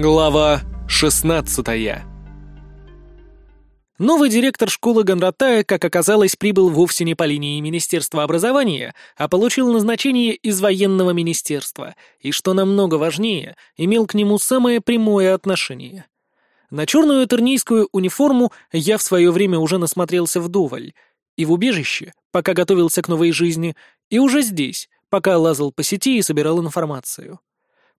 Глава 16 Новый директор школы Гонратая, как оказалось, прибыл вовсе не по линии Министерства образования, а получил назначение из военного министерства, и, что намного важнее, имел к нему самое прямое отношение. На черную тернийскую униформу я в свое время уже насмотрелся вдоволь, и в убежище, пока готовился к новой жизни, и уже здесь, пока лазал по сети и собирал информацию.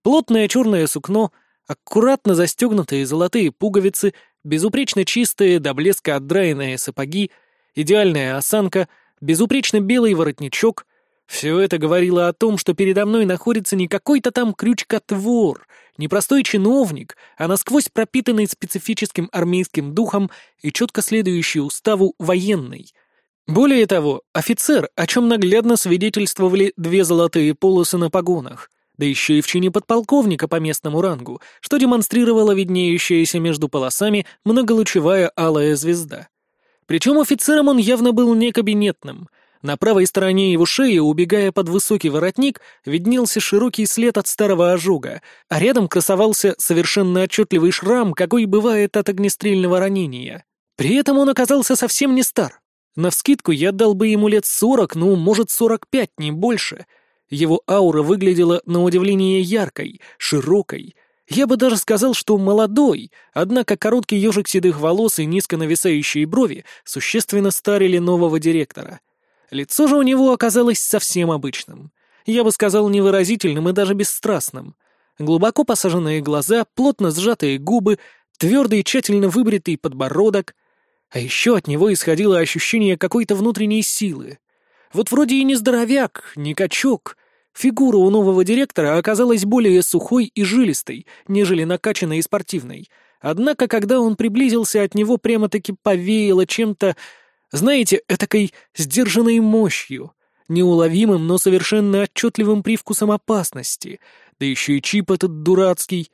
Плотное черное сукно — Аккуратно застегнутые золотые пуговицы, безупречно чистые, до блеска отдраенные сапоги, идеальная осанка, безупречно белый воротничок — все это говорило о том, что передо мной находится не какой-то там крючкотвор, не простой чиновник, а насквозь пропитанный специфическим армейским духом и четко следующий уставу военный. Более того, офицер, о чем наглядно свидетельствовали две золотые полосы на погонах — да еще и в чине подполковника по местному рангу, что демонстрировала виднеющаяся между полосами многолучевая алая звезда. Причем офицером он явно был не кабинетным. На правой стороне его шеи, убегая под высокий воротник, виднелся широкий след от старого ожога, а рядом красовался совершенно отчетливый шрам, какой бывает от огнестрельного ранения. При этом он оказался совсем не стар. Навскидку я дал бы ему лет сорок, ну, может, сорок пять, не больше — его аура выглядела на удивление яркой, широкой. Я бы даже сказал, что молодой, однако короткий ежик седых волос и низко нависающие брови существенно старили нового директора. Лицо же у него оказалось совсем обычным. Я бы сказал, невыразительным и даже бесстрастным. Глубоко посаженные глаза, плотно сжатые губы, твердый тщательно выбритый подбородок. А еще от него исходило ощущение какой-то внутренней силы. Вот вроде и не здоровяк, не качок. Фигура у нового директора оказалась более сухой и жилистой, нежели накачанной и спортивной. Однако, когда он приблизился, от него прямо-таки повеяло чем-то, знаете, этакой сдержанной мощью, неуловимым, но совершенно отчетливым привкусом опасности. Да еще и чип этот дурацкий.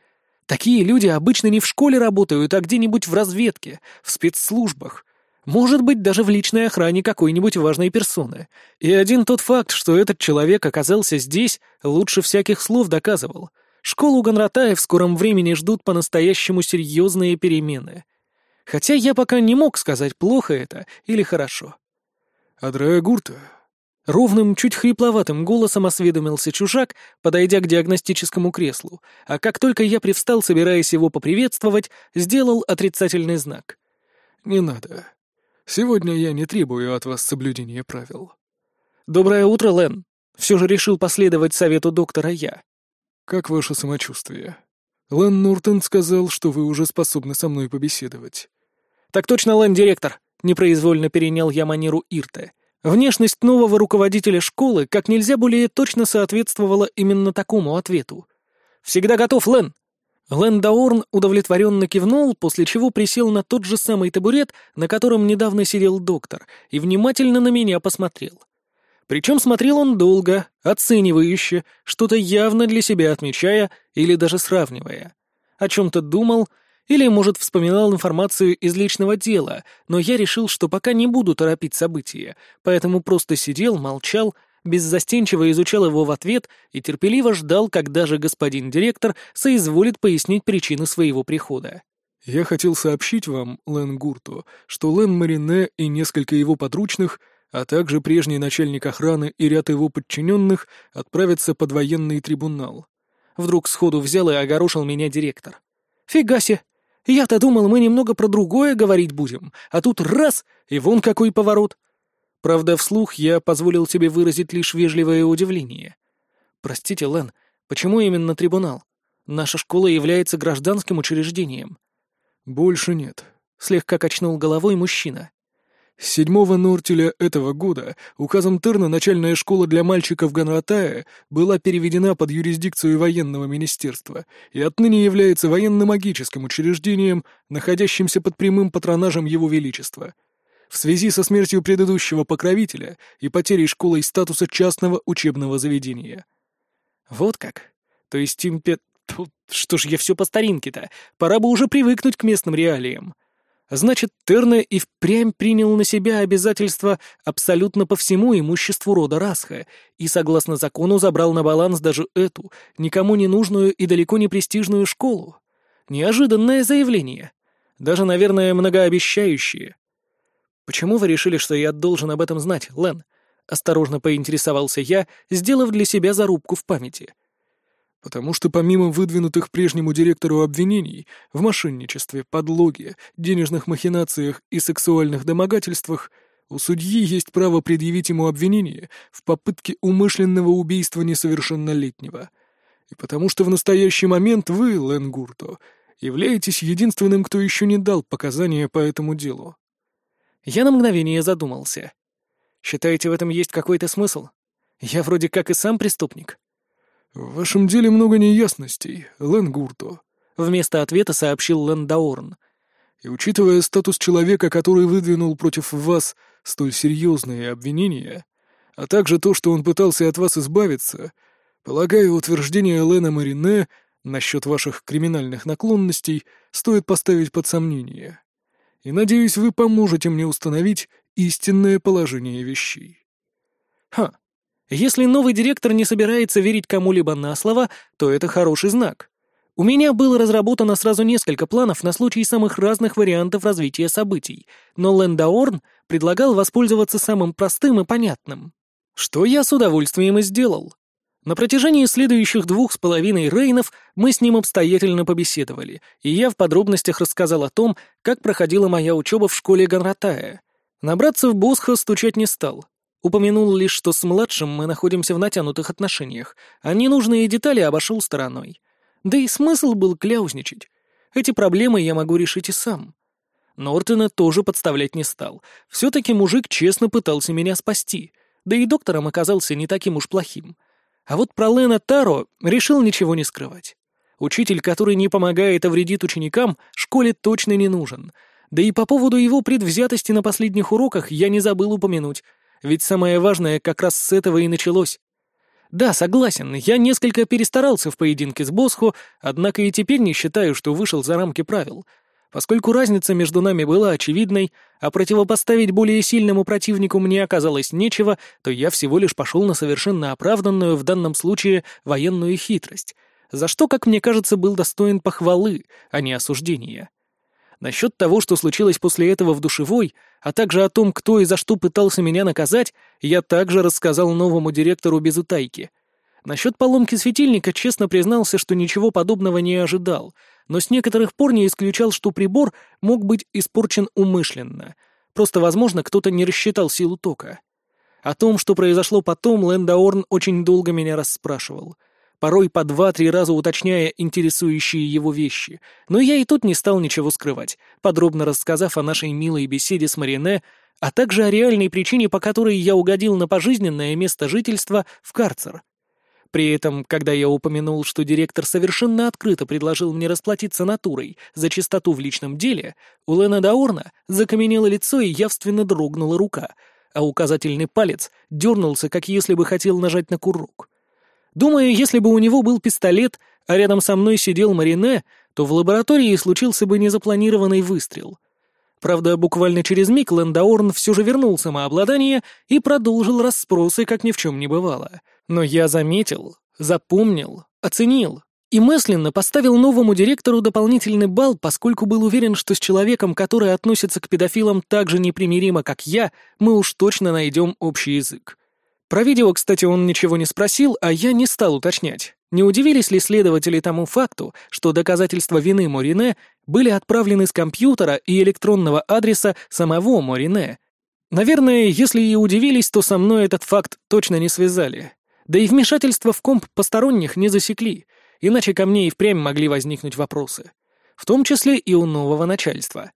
Такие люди обычно не в школе работают, а где-нибудь в разведке, в спецслужбах. Может быть, даже в личной охране какой-нибудь важной персоны. И один тот факт, что этот человек оказался здесь, лучше всяких слов доказывал. Школу Гонратая в скором времени ждут по-настоящему серьезные перемены. Хотя я пока не мог сказать, плохо это или хорошо. «Адрая Гурта», Ровным, чуть хрипловатым голосом осведомился чужак, подойдя к диагностическому креслу, а как только я привстал, собираясь его поприветствовать, сделал отрицательный знак. «Не надо. Сегодня я не требую от вас соблюдения правил». «Доброе утро, Лен!» Все же решил последовать совету доктора я. «Как ваше самочувствие?» Лен Нортон сказал, что вы уже способны со мной побеседовать. «Так точно, Лен, директор!» — непроизвольно перенял я манеру Ирте. Внешность нового руководителя школы как нельзя более точно соответствовала именно такому ответу. «Всегда готов, Лен!» Лэндаорн удовлетворенно кивнул, после чего присел на тот же самый табурет, на котором недавно сидел доктор, и внимательно на меня посмотрел. Причем смотрел он долго, оценивающе, что-то явно для себя отмечая или даже сравнивая. О чем-то думал или, может, вспоминал информацию из личного дела, но я решил, что пока не буду торопить события, поэтому просто сидел, молчал беззастенчиво изучал его в ответ и терпеливо ждал, когда же господин директор соизволит пояснить причины своего прихода. «Я хотел сообщить вам, Лен Гурту, что Лен Марине и несколько его подручных, а также прежний начальник охраны и ряд его подчиненных отправятся под военный трибунал». Вдруг сходу взял и огорошил меня директор. «Фига себе! Я-то думал, мы немного про другое говорить будем, а тут раз — и вон какой поворот!» Правда, вслух я позволил себе выразить лишь вежливое удивление. «Простите, Лен, почему именно трибунал? Наша школа является гражданским учреждением». «Больше нет», — слегка качнул головой мужчина. С 7 нортеля этого года указом Терна начальная школа для мальчиков Ганратая была переведена под юрисдикцию военного министерства и отныне является военно-магическим учреждением, находящимся под прямым патронажем Его Величества — в связи со смертью предыдущего покровителя и потерей школой статуса частного учебного заведения. Вот как? То есть импет... Что ж я все по старинке-то? Пора бы уже привыкнуть к местным реалиям. Значит, Терне и впрямь принял на себя обязательства абсолютно по всему имуществу рода Расха и, согласно закону, забрал на баланс даже эту, никому не нужную и далеко не престижную школу. Неожиданное заявление. Даже, наверное, многообещающее. «Почему вы решили, что я должен об этом знать, Лен?» — осторожно поинтересовался я, сделав для себя зарубку в памяти. «Потому что помимо выдвинутых прежнему директору обвинений в мошенничестве, подлоге, денежных махинациях и сексуальных домогательствах, у судьи есть право предъявить ему обвинение в попытке умышленного убийства несовершеннолетнего. И потому что в настоящий момент вы, Лен Гурто, являетесь единственным, кто еще не дал показания по этому делу». Я на мгновение задумался. Считаете, в этом есть какой-то смысл? Я вроде как и сам преступник. В вашем деле много неясностей, Лэн Гурто. Вместо ответа сообщил Лэн Даорн. И учитывая статус человека, который выдвинул против вас столь серьезные обвинения, а также то, что он пытался от вас избавиться, полагаю, утверждение Лена Марине насчет ваших криминальных наклонностей стоит поставить под сомнение. И надеюсь, вы поможете мне установить истинное положение вещей. Ха. Если новый директор не собирается верить кому-либо на слово, то это хороший знак. У меня было разработано сразу несколько планов на случай самых разных вариантов развития событий, но Лендаорн предлагал воспользоваться самым простым и понятным. Что я с удовольствием и сделал. На протяжении следующих двух с половиной рейнов мы с ним обстоятельно побеседовали, и я в подробностях рассказал о том, как проходила моя учеба в школе Ганратая. Набраться в Босха стучать не стал. Упомянул лишь, что с младшим мы находимся в натянутых отношениях, а ненужные детали обошел стороной. Да и смысл был кляузничать. Эти проблемы я могу решить и сам. Нортона тоже подставлять не стал. Все-таки мужик честно пытался меня спасти, да и доктором оказался не таким уж плохим. А вот про Лена Таро решил ничего не скрывать. Учитель, который не помогает, а вредит ученикам, школе точно не нужен — да и по поводу его предвзятости на последних уроках я не забыл упомянуть, ведь самое важное как раз с этого и началось. Да, согласен, я несколько перестарался в поединке с Босхо, однако и теперь не считаю, что вышел за рамки правил. Поскольку разница между нами была очевидной, а противопоставить более сильному противнику мне оказалось нечего, то я всего лишь пошел на совершенно оправданную в данном случае военную хитрость, за что, как мне кажется, был достоин похвалы, а не осуждения. Насчет того, что случилось после этого в душевой, а также о том, кто и за что пытался меня наказать, я также рассказал новому директору без утайки. Насчет поломки светильника честно признался, что ничего подобного не ожидал, но с некоторых пор не исключал, что прибор мог быть испорчен умышленно. Просто, возможно, кто-то не рассчитал силу тока. О том, что произошло потом, Лэндаорн очень долго меня расспрашивал — порой по два-три раза уточняя интересующие его вещи, но я и тут не стал ничего скрывать, подробно рассказав о нашей милой беседе с Марине, а также о реальной причине, по которой я угодил на пожизненное место жительства в карцер. При этом, когда я упомянул, что директор совершенно открыто предложил мне расплатиться натурой за чистоту в личном деле, у Лена Даорна закаменело лицо и явственно дрогнула рука, а указательный палец дернулся, как если бы хотел нажать на курок. Думаю, если бы у него был пистолет, а рядом со мной сидел Марине, то в лаборатории случился бы незапланированный выстрел. Правда, буквально через миг Лендаорн все же вернул самообладание и продолжил расспросы, как ни в чем не бывало. Но я заметил, запомнил, оценил и мысленно поставил новому директору дополнительный балл, поскольку был уверен, что с человеком, который относится к педофилам так же непримиримо, как я, мы уж точно найдем общий язык. Про видео, кстати, он ничего не спросил, а я не стал уточнять. Не удивились ли следователи тому факту, что доказательства вины Морине были отправлены с компьютера и электронного адреса самого Морине? Наверное, если и удивились, то со мной этот факт точно не связали. Да и вмешательство в комп посторонних не засекли, иначе ко мне и впрямь могли возникнуть вопросы. В том числе и у нового начальства.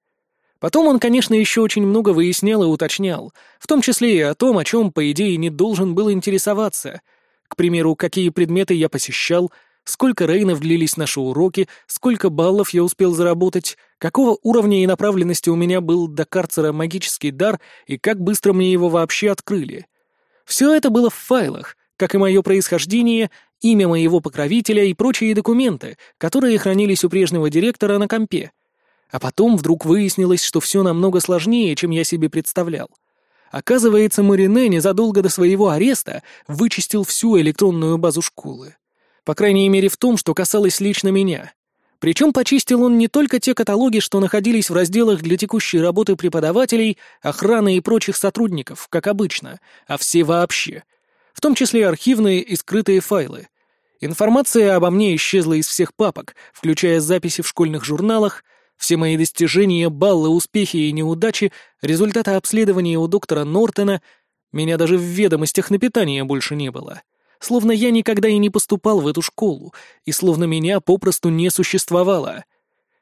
Потом он, конечно, еще очень много выяснял и уточнял, в том числе и о том, о чем, по идее, не должен был интересоваться. К примеру, какие предметы я посещал, сколько рейнов длились наши уроки, сколько баллов я успел заработать, какого уровня и направленности у меня был до карцера магический дар и как быстро мне его вообще открыли. Все это было в файлах, как и мое происхождение, имя моего покровителя и прочие документы, которые хранились у прежнего директора на компе. А потом вдруг выяснилось, что все намного сложнее, чем я себе представлял. Оказывается, Марине незадолго до своего ареста вычистил всю электронную базу школы. По крайней мере в том, что касалось лично меня. Причем почистил он не только те каталоги, что находились в разделах для текущей работы преподавателей, охраны и прочих сотрудников, как обычно, а все вообще, в том числе архивные и скрытые файлы. Информация обо мне исчезла из всех папок, включая записи в школьных журналах, все мои достижения, баллы, успехи и неудачи, результаты обследования у доктора Нортона, меня даже в ведомостях на питание больше не было словно я никогда и не поступал в эту школу, и словно меня попросту не существовало.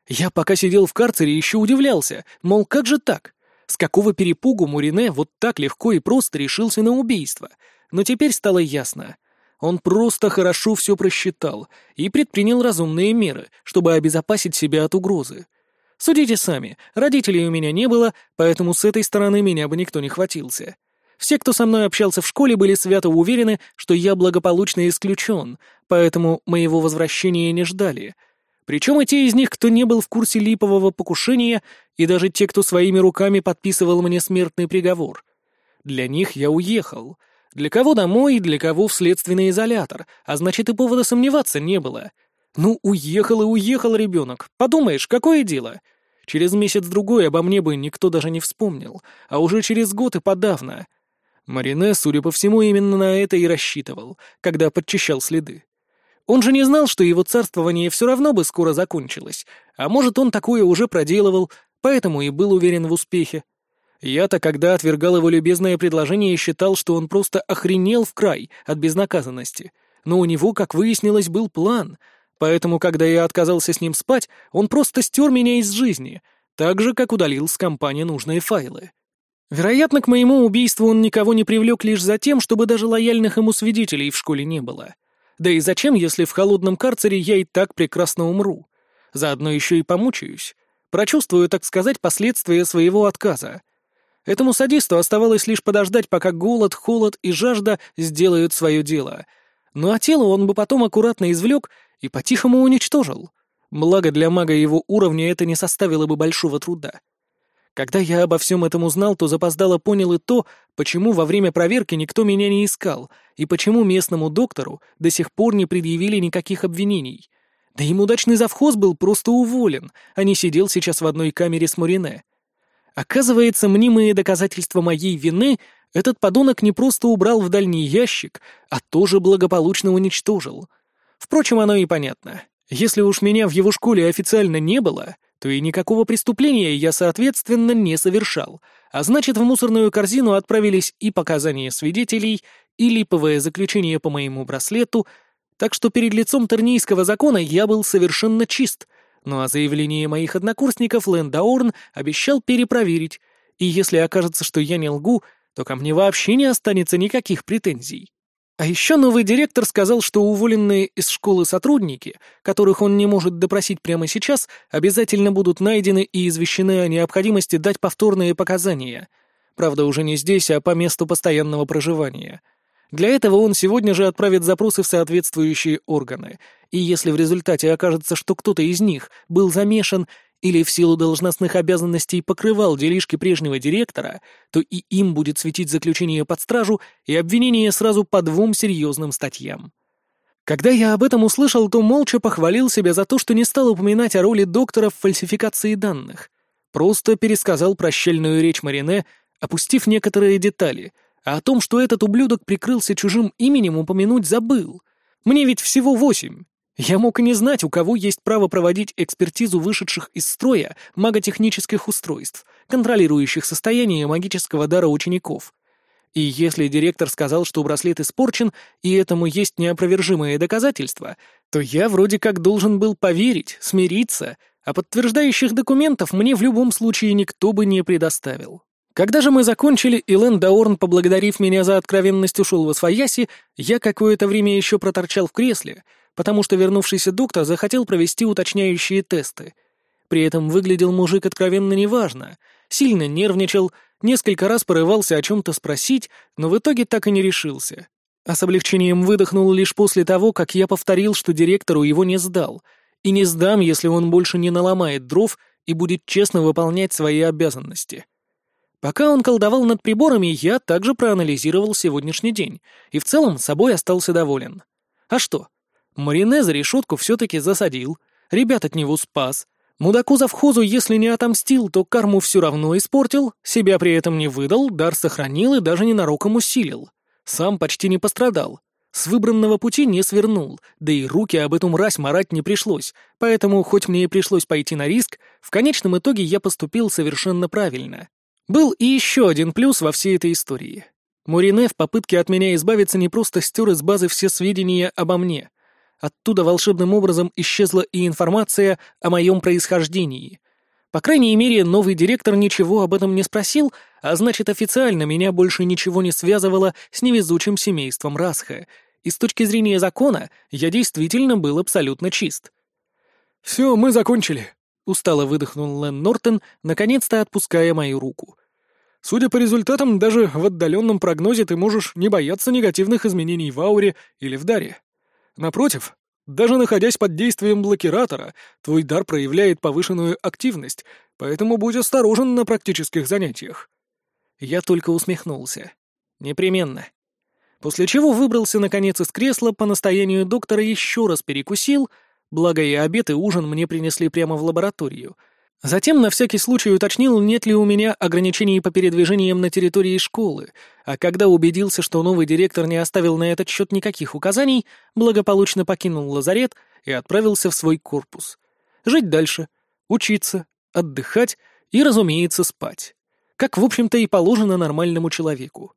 Я пока сидел в карцере еще удивлялся, мол, как же так? С какого перепугу Мурине вот так легко и просто решился на убийство? Но теперь стало ясно. Он просто хорошо все просчитал и предпринял разумные меры, чтобы обезопасить себя от угрозы. Судите сами, родителей у меня не было, поэтому с этой стороны меня бы никто не хватился. Все, кто со мной общался в школе, были свято уверены, что я благополучно исключен, поэтому моего возвращения не ждали. Причем и те из них, кто не был в курсе липового покушения, и даже те, кто своими руками подписывал мне смертный приговор. Для них я уехал. Для кого домой, для кого в следственный изолятор, а значит и повода сомневаться не было. Ну, уехал и уехал ребенок. Подумаешь, какое дело? Через месяц-другой обо мне бы никто даже не вспомнил, а уже через год и подавно. Марине, судя по всему, именно на это и рассчитывал, когда подчищал следы. Он же не знал, что его царствование все равно бы скоро закончилось, а может, он такое уже проделывал, поэтому и был уверен в успехе. Я-то, когда отвергал его любезное предложение, считал, что он просто охренел в край от безнаказанности. Но у него, как выяснилось, был план, поэтому, когда я отказался с ним спать, он просто стер меня из жизни, так же, как удалил с компании нужные файлы. Вероятно, к моему убийству он никого не привлек лишь за тем, чтобы даже лояльных ему свидетелей в школе не было. Да и зачем, если в холодном карцере я и так прекрасно умру? Заодно еще и помучаюсь. Прочувствую, так сказать, последствия своего отказа. Этому садисту оставалось лишь подождать, пока голод, холод и жажда сделают свое дело. Ну а тело он бы потом аккуратно извлек и по-тихому уничтожил. Благо для мага его уровня это не составило бы большого труда. Когда я обо всем этом узнал, то запоздало понял и то, почему во время проверки никто меня не искал, и почему местному доктору до сих пор не предъявили никаких обвинений. Да им удачный завхоз был просто уволен, а не сидел сейчас в одной камере с Мурине. Оказывается, мнимые доказательства моей вины этот подонок не просто убрал в дальний ящик, а тоже благополучно уничтожил. Впрочем, оно и понятно. Если уж меня в его школе официально не было, то и никакого преступления я, соответственно, не совершал, а значит, в мусорную корзину отправились и показания свидетелей, и липовое заключение по моему браслету, так что перед лицом тернийского закона я был совершенно чист, ну а заявление моих однокурсников Лэндаорн обещал перепроверить, и если окажется, что я не лгу, то ко мне вообще не останется никаких претензий. А еще новый директор сказал, что уволенные из школы сотрудники, которых он не может допросить прямо сейчас, обязательно будут найдены и извещены о необходимости дать повторные показания. Правда, уже не здесь, а по месту постоянного проживания. Для этого он сегодня же отправит запросы в соответствующие органы, и если в результате окажется, что кто-то из них был замешан или в силу должностных обязанностей покрывал делишки прежнего директора, то и им будет светить заключение под стражу и обвинение сразу по двум серьезным статьям. Когда я об этом услышал, то молча похвалил себя за то, что не стал упоминать о роли доктора в фальсификации данных. Просто пересказал прощальную речь Марине, опустив некоторые детали, а о том, что этот ублюдок прикрылся чужим именем, упомянуть забыл. Мне ведь всего восемь. Я мог и не знать, у кого есть право проводить экспертизу вышедших из строя маготехнических устройств, контролирующих состояние магического дара учеников. И если директор сказал, что браслет испорчен, и этому есть неопровержимые доказательства, то я вроде как должен был поверить, смириться, а подтверждающих документов мне в любом случае никто бы не предоставил. Когда же мы закончили, и Лэн Даорн, поблагодарив меня за откровенность, ушел во свояси, я какое-то время еще проторчал в кресле — потому что вернувшийся доктор захотел провести уточняющие тесты. При этом выглядел мужик откровенно неважно, сильно нервничал, несколько раз порывался о чем-то спросить, но в итоге так и не решился. А с облегчением выдохнул лишь после того, как я повторил, что директору его не сдал, и не сдам, если он больше не наломает дров и будет честно выполнять свои обязанности. Пока он колдовал над приборами, я также проанализировал сегодняшний день, и в целом собой остался доволен. А что? Марине за решетку все-таки засадил. ребят от него спас, мудаку завхозу, если не отомстил, то карму все равно испортил, себя при этом не выдал, дар сохранил и даже ненароком усилил. Сам почти не пострадал. С выбранного пути не свернул, да и руки об эту мразь марать не пришлось, поэтому, хоть мне и пришлось пойти на риск, в конечном итоге я поступил совершенно правильно. Был и еще один плюс во всей этой истории. Мурине в попытке от меня избавиться не просто стер из базы все сведения обо мне. Оттуда волшебным образом исчезла и информация о моем происхождении. По крайней мере, новый директор ничего об этом не спросил, а значит, официально меня больше ничего не связывало с невезучим семейством Расха, и с точки зрения закона я действительно был абсолютно чист. «Все, мы закончили», — устало выдохнул Лэн Нортон, наконец-то отпуская мою руку. Судя по результатам, даже в отдаленном прогнозе ты можешь не бояться негативных изменений в ауре или в даре. Напротив, даже находясь под действием блокиратора, твой дар проявляет повышенную активность, поэтому будь осторожен на практических занятиях. Я только усмехнулся. Непременно. После чего выбрался наконец из кресла, по настоянию доктора еще раз перекусил, благо и обед и ужин мне принесли прямо в лабораторию — Затем на всякий случай уточнил, нет ли у меня ограничений по передвижениям на территории школы, а когда убедился, что новый директор не оставил на этот счет никаких указаний, благополучно покинул лазарет и отправился в свой корпус. Жить дальше, учиться, отдыхать и, разумеется, спать. Как, в общем-то, и положено нормальному человеку.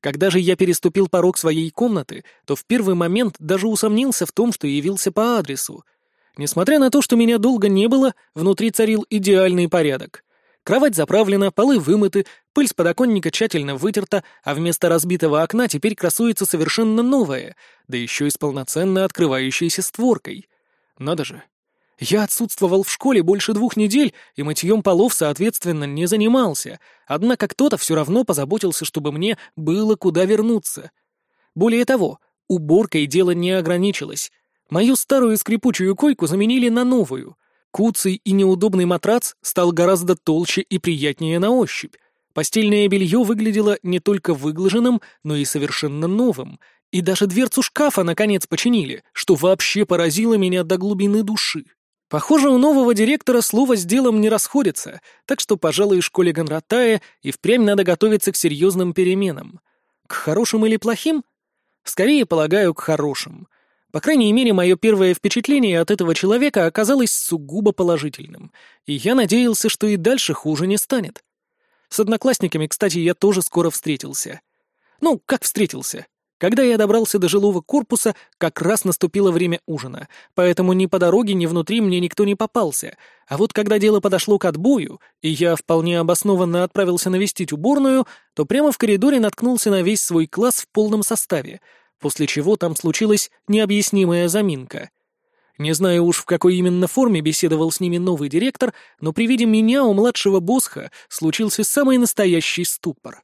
Когда же я переступил порог своей комнаты, то в первый момент даже усомнился в том, что явился по адресу — Несмотря на то, что меня долго не было, внутри царил идеальный порядок. Кровать заправлена, полы вымыты, пыль с подоконника тщательно вытерта, а вместо разбитого окна теперь красуется совершенно новое, да еще и с полноценно открывающейся створкой. Надо же. Я отсутствовал в школе больше двух недель и мытьем полов, соответственно, не занимался, однако кто-то все равно позаботился, чтобы мне было куда вернуться. Более того, уборкой дело не ограничилось. Мою старую скрипучую койку заменили на новую. Куцый и неудобный матрац стал гораздо толще и приятнее на ощупь. Постельное белье выглядело не только выглаженным, но и совершенно новым. И даже дверцу шкафа наконец починили, что вообще поразило меня до глубины души. Похоже, у нового директора слово с делом не расходится, так что, пожалуй, школе Гонратая и впрямь надо готовиться к серьезным переменам. К хорошим или плохим? Скорее, полагаю, к хорошим. По крайней мере, мое первое впечатление от этого человека оказалось сугубо положительным, и я надеялся, что и дальше хуже не станет. С одноклассниками, кстати, я тоже скоро встретился. Ну, как встретился? Когда я добрался до жилого корпуса, как раз наступило время ужина, поэтому ни по дороге, ни внутри мне никто не попался. А вот когда дело подошло к отбою, и я вполне обоснованно отправился навестить уборную, то прямо в коридоре наткнулся на весь свой класс в полном составе — после чего там случилась необъяснимая заминка. Не знаю уж, в какой именно форме беседовал с ними новый директор, но при виде меня у младшего босха случился самый настоящий ступор.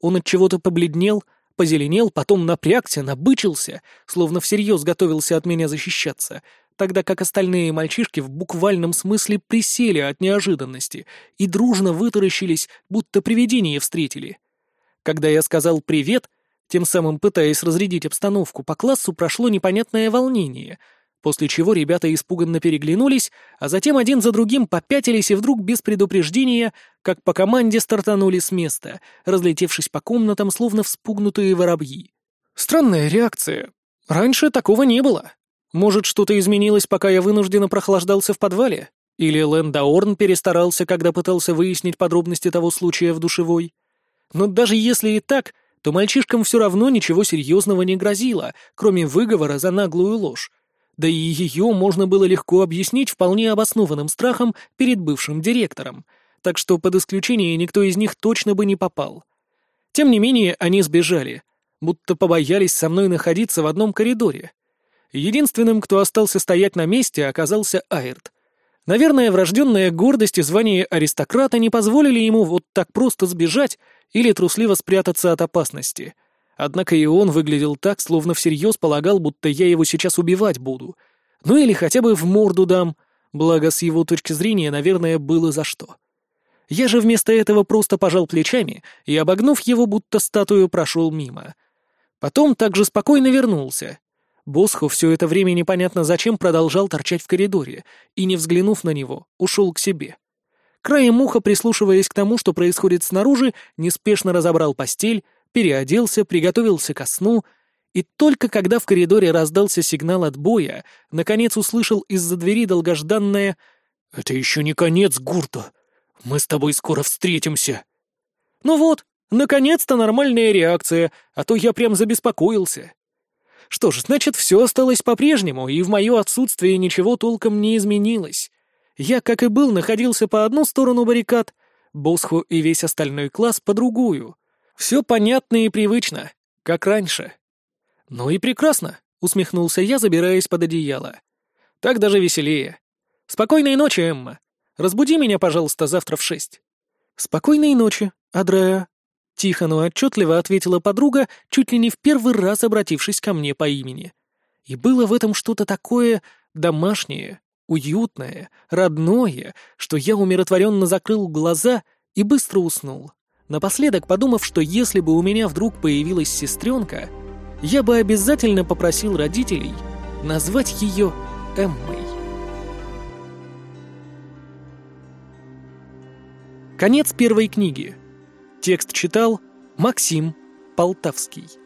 Он от чего-то побледнел, позеленел, потом напрягся, набычился, словно всерьез готовился от меня защищаться, тогда как остальные мальчишки в буквальном смысле присели от неожиданности и дружно вытаращились, будто привидение встретили. Когда я сказал «привет», тем самым пытаясь разрядить обстановку, по классу прошло непонятное волнение, после чего ребята испуганно переглянулись, а затем один за другим попятились и вдруг без предупреждения, как по команде стартанули с места, разлетевшись по комнатам, словно вспугнутые воробьи. Странная реакция. Раньше такого не было. Может, что-то изменилось, пока я вынужденно прохлаждался в подвале? Или Лэнда Орн перестарался, когда пытался выяснить подробности того случая в душевой? Но даже если и так, то мальчишкам все равно ничего серьезного не грозило, кроме выговора за наглую ложь. Да и ее можно было легко объяснить вполне обоснованным страхом перед бывшим директором, так что под исключение никто из них точно бы не попал. Тем не менее, они сбежали, будто побоялись со мной находиться в одном коридоре. Единственным, кто остался стоять на месте, оказался Айрт. Наверное, врожденная гордость и звание аристократа не позволили ему вот так просто сбежать или трусливо спрятаться от опасности. Однако и он выглядел так, словно всерьез полагал, будто я его сейчас убивать буду. Ну или хотя бы в морду дам, благо с его точки зрения, наверное, было за что. Я же вместо этого просто пожал плечами и, обогнув его, будто статую, прошел мимо. Потом также спокойно вернулся. Босху все это время непонятно зачем продолжал торчать в коридоре и, не взглянув на него, ушел к себе. Краем уха, прислушиваясь к тому, что происходит снаружи, неспешно разобрал постель, переоделся, приготовился ко сну, и только когда в коридоре раздался сигнал отбоя, наконец услышал из-за двери долгожданное «Это еще не конец, Гурта! Мы с тобой скоро встретимся!» «Ну вот, наконец-то нормальная реакция, а то я прям забеспокоился!» Что ж, значит, все осталось по-прежнему, и в мое отсутствие ничего толком не изменилось. Я, как и был, находился по одну сторону баррикад, Босху и весь остальной класс по другую. Все понятно и привычно, как раньше. «Ну и прекрасно», — усмехнулся я, забираясь под одеяло. «Так даже веселее. Спокойной ночи, Эмма. Разбуди меня, пожалуйста, завтра в шесть». «Спокойной ночи, Адреа», — тихо, но отчетливо ответила подруга, чуть ли не в первый раз обратившись ко мне по имени. И было в этом что-то такое домашнее, уютное, родное, что я умиротворенно закрыл глаза и быстро уснул. Напоследок подумав, что если бы у меня вдруг появилась сестренка, я бы обязательно попросил родителей назвать ее Эммой. Конец первой книги. Текст читал Максим Полтавский.